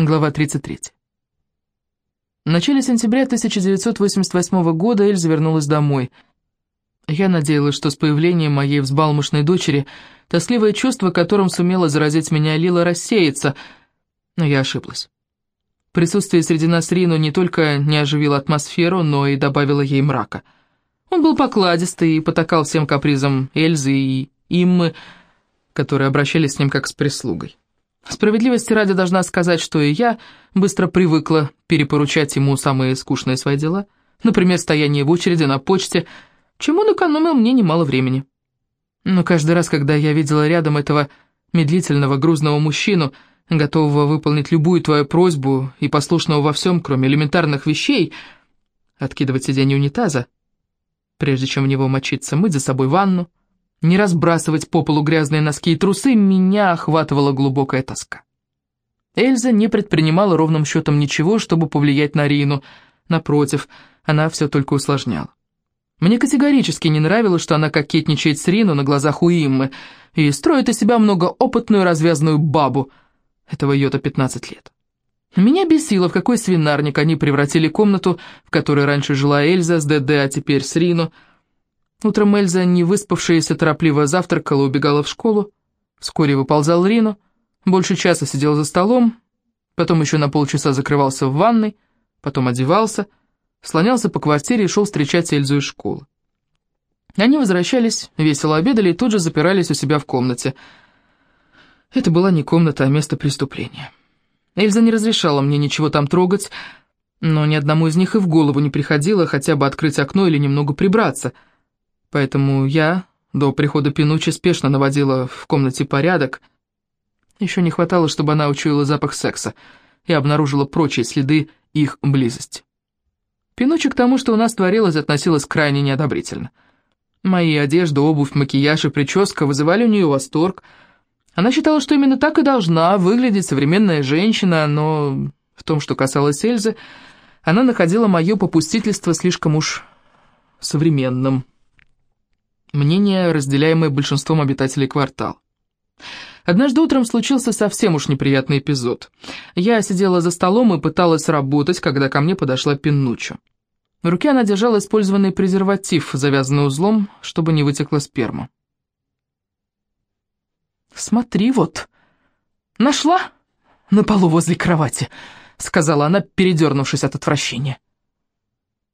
Глава 33. В начале сентября 1988 года Эльза вернулась домой. Я надеялась, что с появлением моей взбалмошной дочери тоскливое чувство, которым сумела заразить меня Лила, рассеется, но я ошиблась. Присутствие среди нас Рину не только не оживило атмосферу, но и добавило ей мрака. Он был покладистый и потакал всем капризам Эльзы и Иммы, которые обращались с ним как с прислугой. Справедливости ради должна сказать, что и я быстро привыкла перепоручать ему самые скучные свои дела, например, стояние в очереди на почте, чему он мне немало времени. Но каждый раз, когда я видела рядом этого медлительного, грузного мужчину, готового выполнить любую твою просьбу и послушного во всем, кроме элементарных вещей, откидывать сиденье унитаза, прежде чем в него мочиться, мыть за собой ванну, не разбрасывать по полу грязные носки и трусы, меня охватывала глубокая тоска. Эльза не предпринимала ровным счетом ничего, чтобы повлиять на Рину. Напротив, она все только усложняла. Мне категорически не нравилось, что она кокетничает с Рину на глазах у Иммы и строит из себя многоопытную развязную бабу. Этого ее-то 15 лет. Меня бесило, в какой свинарник они превратили комнату, в которой раньше жила Эльза с ДД, а теперь с Рину. Утром Эльза, не выспавшаяся, торопливо завтракала, убегала в школу. Вскоре выползал Рину, больше часа сидел за столом, потом еще на полчаса закрывался в ванной, потом одевался, слонялся по квартире и шел встречать Эльзу из школы. Они возвращались, весело обедали и тут же запирались у себя в комнате. Это была не комната, а место преступления. Эльза не разрешала мне ничего там трогать, но ни одному из них и в голову не приходило хотя бы открыть окно или немного прибраться — Поэтому я до прихода Пинучи спешно наводила в комнате порядок. Еще не хватало, чтобы она учуяла запах секса и обнаружила прочие следы их близости. Пинучи к тому, что у нас творилось, относилась крайне неодобрительно. Мои одежда, обувь, макияж и прическа вызывали у нее восторг. Она считала, что именно так и должна выглядеть современная женщина, но в том, что касалось Эльзы, она находила мое попустительство слишком уж современным. Мнение, разделяемое большинством обитателей квартала. Однажды утром случился совсем уж неприятный эпизод. Я сидела за столом и пыталась работать, когда ко мне подошла Пиннучо. В руке она держала использованный презерватив, завязанный узлом, чтобы не вытекла сперма. «Смотри вот, нашла на полу возле кровати», — сказала она, передернувшись от отвращения.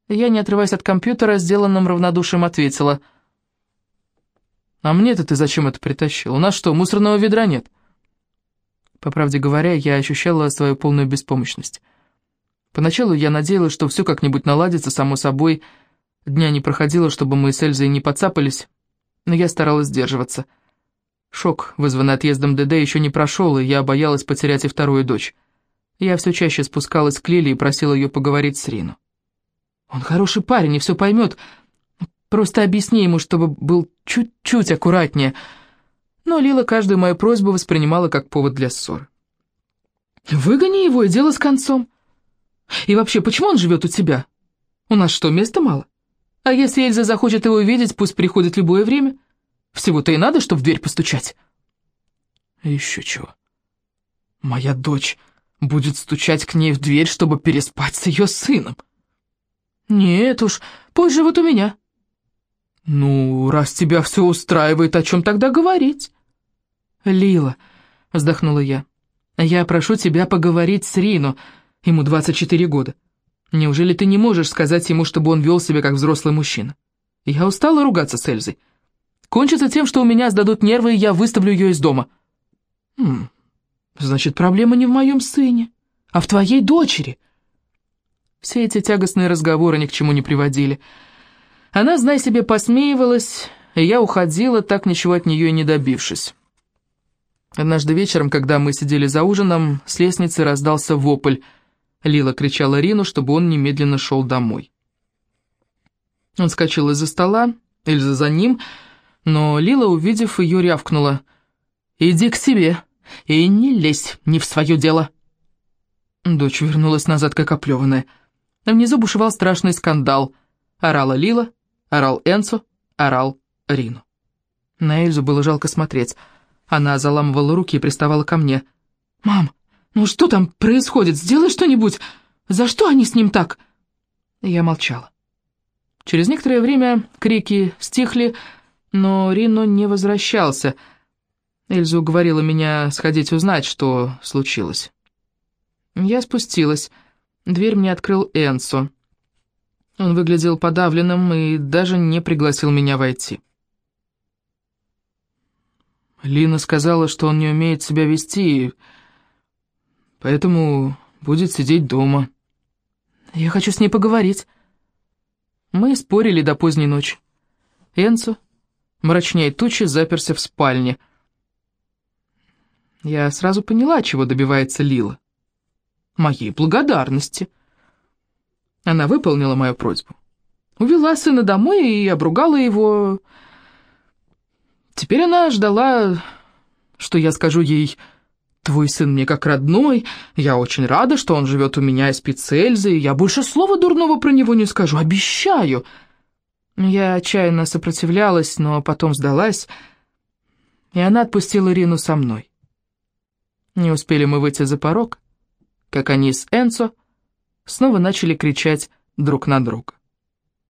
Я, не отрываясь от компьютера, сделанным равнодушием ответила — «А мне-то ты зачем это притащил? У нас что, мусорного ведра нет?» По правде говоря, я ощущала свою полную беспомощность. Поначалу я надеялась, что все как-нибудь наладится, само собой. Дня не проходило, чтобы мы с Эльзой не подцапались, но я старалась сдерживаться. Шок, вызванный отъездом ДД, еще не прошел, и я боялась потерять и вторую дочь. Я все чаще спускалась к Лиле и просила ее поговорить с Рину. «Он хороший парень и все поймет», Просто объясни ему, чтобы был чуть-чуть аккуратнее». Но Лила каждую мою просьбу воспринимала как повод для ссоры. «Выгони его, и дело с концом. И вообще, почему он живет у тебя? У нас что, места мало? А если Эльза захочет его увидеть, пусть приходит любое время. Всего-то и надо, чтобы в дверь постучать». «Еще чего. Моя дочь будет стучать к ней в дверь, чтобы переспать с ее сыном». «Нет уж, пусть живут у меня». «Ну, раз тебя все устраивает, о чем тогда говорить?» «Лила», — вздохнула я, — «я прошу тебя поговорить с Рино, ему 24 года. Неужели ты не можешь сказать ему, чтобы он вел себя как взрослый мужчина? Я устала ругаться с Эльзой. Кончится тем, что у меня сдадут нервы, и я выставлю ее из дома». «Хм, значит, проблема не в моем сыне, а в твоей дочери». Все эти тягостные разговоры ни к чему не приводили. Она, знай себе, посмеивалась, и я уходила, так ничего от нее и не добившись. Однажды вечером, когда мы сидели за ужином, с лестницы раздался вопль. Лила кричала Рину, чтобы он немедленно шел домой. Он скачал из-за стола, Эльза за ним, но Лила, увидев ее, рявкнула. «Иди к себе и не лезь не в свое дело». Дочь вернулась назад, как оплеванная. Внизу бушевал страшный скандал. Орала Лила, Орал Энцо, орал Рину. На Эльзу было жалко смотреть. Она заламывала руки и приставала ко мне. «Мам, «Ну что там происходит? Сделай что-нибудь! За что они с ним так?» Я молчала. Через некоторое время крики стихли, но Рино не возвращался. Эльза уговорила меня сходить узнать, что случилось. Я спустилась. Дверь мне открыл Энсо. Он выглядел подавленным и даже не пригласил меня войти. Лина сказала, что он не умеет себя вести, поэтому будет сидеть дома. Я хочу с ней поговорить. Мы спорили до поздней ночи. Энцо, мрачнее тучи, заперся в спальне. Я сразу поняла, чего добивается Лила. Моей благодарности. Она выполнила мою просьбу. Увела сына домой и обругала его. Теперь она ждала, что я скажу ей, «Твой сын мне как родной, я очень рада, что он живет у меня и спит с Эльзой, я больше слова дурного про него не скажу, обещаю». Я отчаянно сопротивлялась, но потом сдалась, и она отпустила Рину со мной. Не успели мы выйти за порог, как они с Энцо снова начали кричать друг на друга.